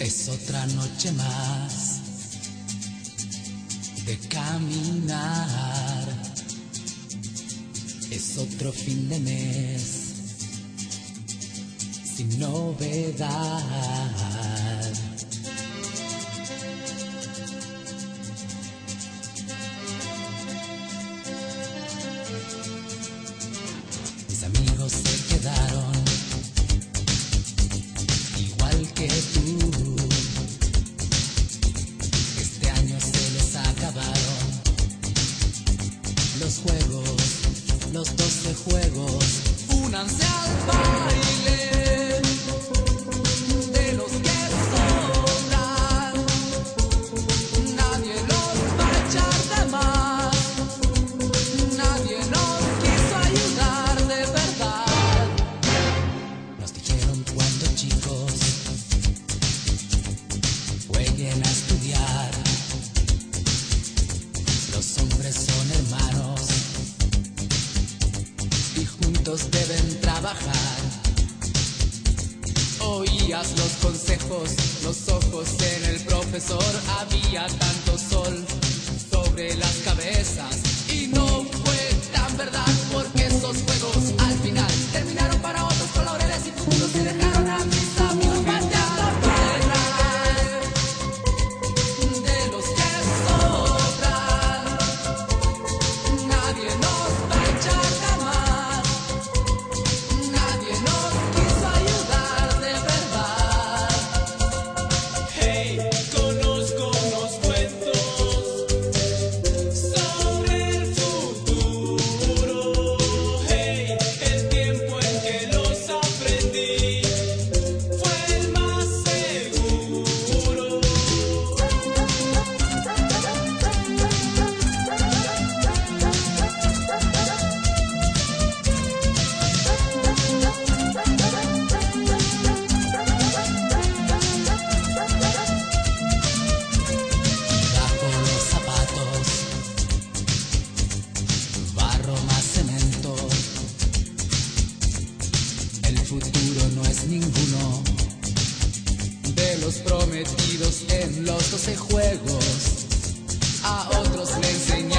Es otra noche más de caminar. Es otro fin de mes sin novedad. Doce juegos. Únanse al baile de los que sobran. Nadie los va a echar de más. Nadie nos quiso ayudar de verdad. Nos dijeron cuando chicos jueguen a estudiar. Los hombres son hermanos deben trabajar. Oías los consejos, los ojos en el profesor. Había tanto sol sobre las cabezas los prometidos en los doce juegos. A otros le enseñaron.